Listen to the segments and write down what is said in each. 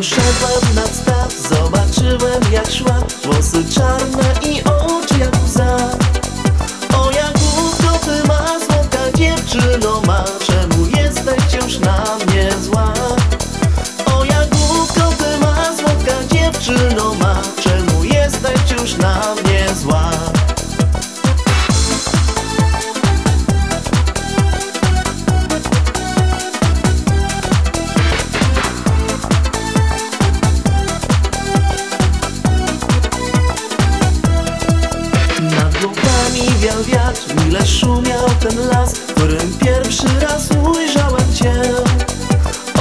Duszę wam nad lukami wiał wiatr, mile szumiał ten las którym pierwszy raz ujrzałem Cię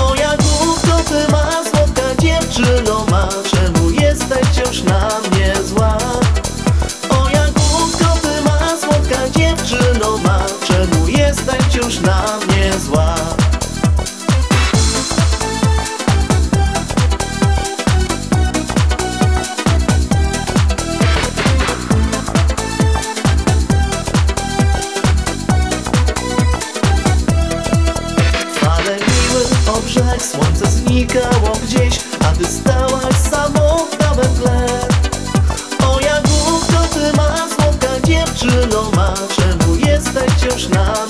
O Jagódko, Ty ma słodka dziewczyno ma Czemu jesteś wciąż na mnie zła? O Jagódko, Ty ma słodka dziewczyno ma Czemu jesteś wciąż na mnie zła? Znikało gdzieś A ty stałaś samotna we tle O Jagódko, ty ma słodka dziewczyno ma Czemu jesteś wciąż na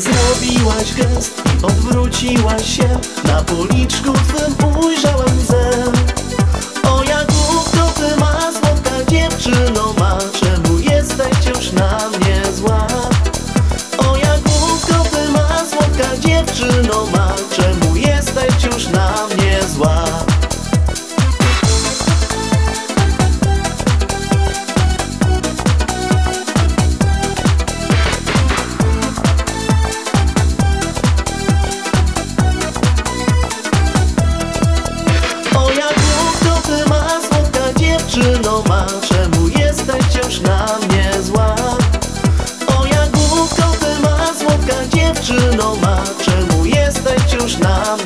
zrobiłaś gest odwróciłaś się Na policzku twym ujrzałem łzę O Jagódko, ty ma słodka dziewczyno ma Czemu jesteś wciąż na mnie zła? O Jagódko, ty ma słodka dziewczyno ma na mnie zła? O Jagódko, ty ma słodka dziewczyno ma Czemu jesteś wciąż na mnie?